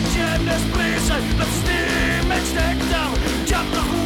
Let's pleasing, but steam it down. Jump the